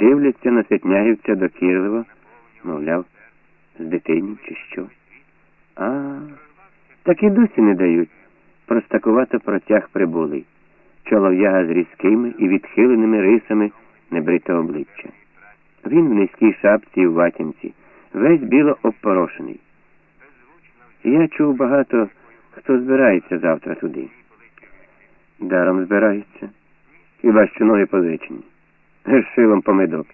Дивляться на Святнягівця докірливо, мовляв, з дитині чи що. А, так і досі не дають. Простакувато протяг прибулий. Чолов'яга з різкими і відхиленими рисами небритого обличчя. Він в низькій шапці і в ватянці, весь біло обпорошений. Я чув багато, хто збирається завтра туди. Даром збирається. Хіба що ноги позичені. Шилом помидок.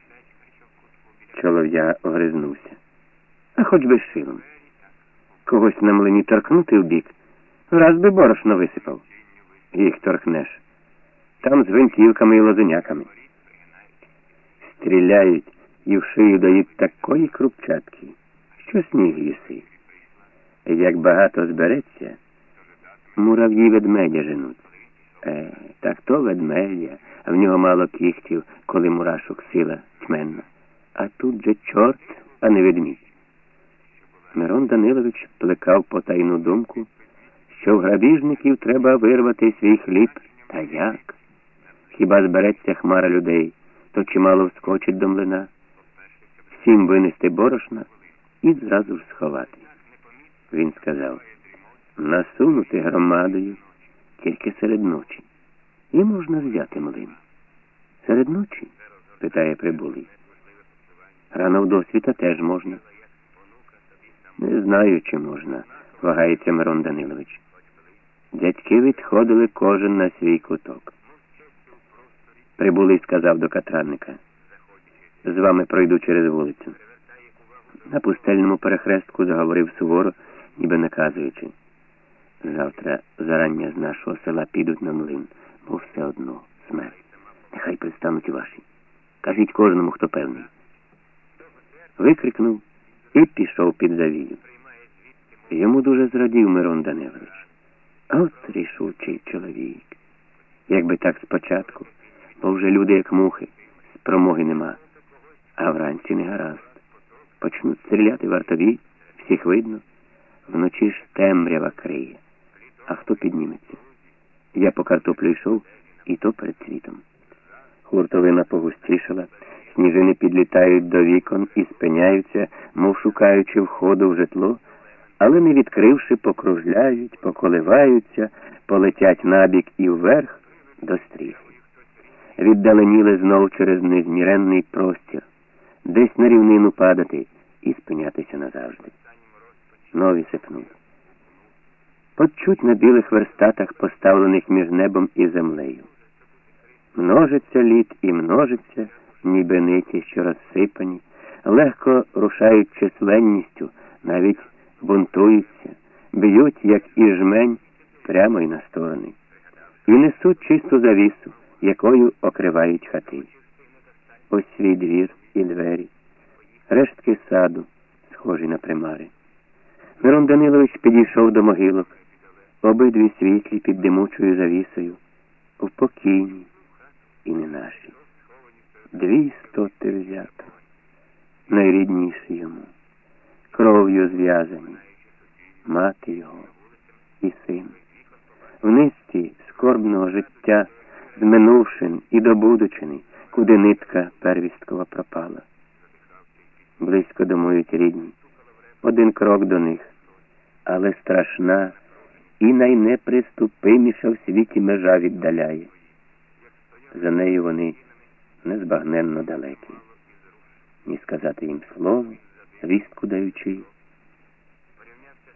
Чолов'я огризнувся. А хоч би шилом. Когось на млині торкнути в бік, раз би борошно висипав. Їх торкнеш. Там з гвинтівками і лозеняками. Стріляють і в шию дають такої крупчатки, що сніг їси. Як багато збереться, мурав'ї ведмедя женуть. Е, так то ведмедя, в нього мало кіхтів, коли мурашок сила тьменна. А тут же чорт, а не ведмідь. Мирон Данилович плекав потайну думку, що в грабіжників треба вирвати свій хліб. Та як? Хіба збереться хмара людей, то чимало вскочить до млина, всім винести борошна і зразу ж сховати. Він сказав насунути громадою тільки серед ночі. І можна взяти млин. Серед ночі? питає прибулий. Рано в досвіта теж можна. Не знаю, чи можна, вагається Мирон Данилович. Дядьки відходили кожен на свій куток. Прибулий сказав до катранника. З вами пройду через вулицю. На пустельному перехрестку заговорив суворо, ніби наказуючи. Завтра зарання з нашого села підуть на млин, бо все одно смерть. Нехай пристануть ваші. Кажіть кожному, хто певний. Викрикнув і пішов під завію. Йому дуже зрадів Мирон Данилович. От рішучий чоловік. Якби так спочатку, бо вже люди, як мухи, спромоги нема, а вранці не гаразд. Почнуть стріляти вартові, всіх видно, вночі ж темрява криє. А хто підніметься? Я по картоплю йшов, і то перед світом. Хуртовина погустішала, сніжини підлітають до вікон і спиняються, мов шукаючи входу в житло, але не відкривши, покружляють, поколиваються, полетять набік і вверх до стріхи. Віддаленіли знов через незміренний простір, десь на рівнину падати і спинятися назавжди. Нові сипнуть. Почуть на білих верстатах, поставлених між небом і землею. Множиться лід і множиться, ніби ниті, що розсипані, легко рушають численністю, навіть бунтуються, б'ють, як і жмень, прямо й на сторони, і несуть чисту завісу, якою окривають хати. Ось свій двір і двері, рештки саду, схожі на примари. Мирон Данилович підійшов до могилок, обидві світлі під димучою завісою, в покійні і не наші. Дві стоти взято, найрідніші йому, кров'ю зв'язані, мати його і син. В низці скорбного життя з минувшин і до будучини, куди нитка первісткова пропала. Близько домують рідні, один крок до них, але страшна і найнеприступиміша в світі межа віддаляє. За нею вони незбагненно далекі, ні сказати їм слово, звістку даючи,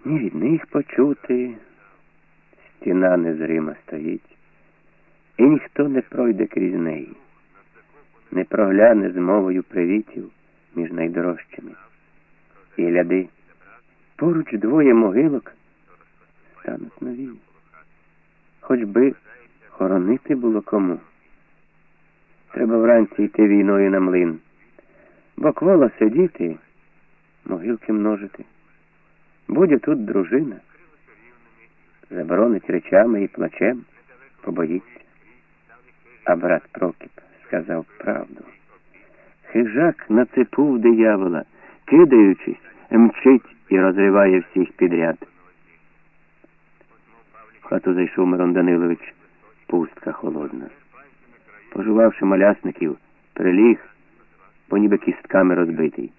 ні від них почути, стіна незрима стоїть, і ніхто не пройде крізь неї, не прогляне з мовою привітів між найдорожчими. І гляди, поруч двоє могилок стануть нові. Хоч би хоронити було кому. Треба вранці йти війною на млин, бо квола сидіти, могилки множити. Буде тут дружина, заборонить речами і плачем, побоїться. А брат Прокіп сказав правду. Хижак нацепув диявола, кидаючись, мчить і розриває всіх підряд. Хату зайшов Мирон Данилович, пустка холодна. Пожувавши малясників, приліг, бо ніби кістками розбитий.